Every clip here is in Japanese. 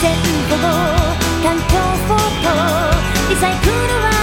線路の環境フォトリサイクルは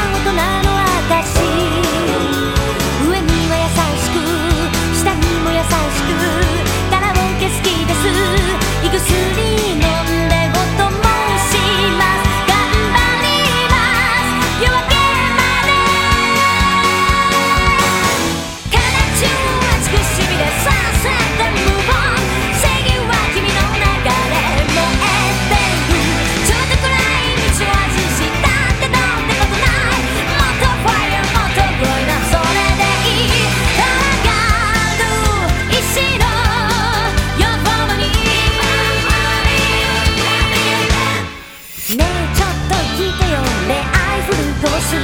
し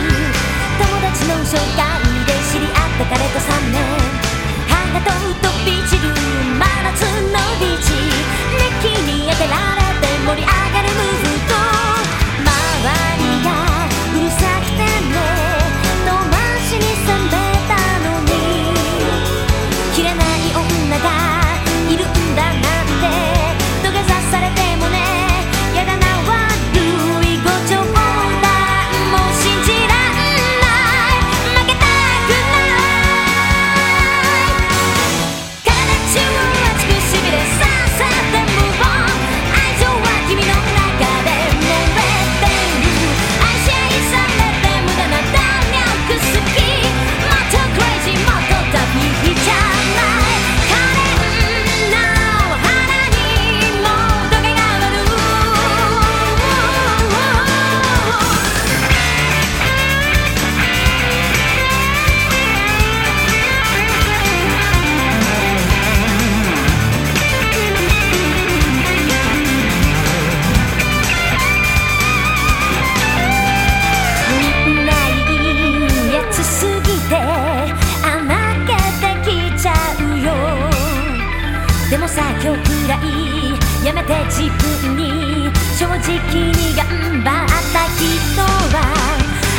友達の紹介。でもさ今日くらいやめて自分に。正直に頑張った人は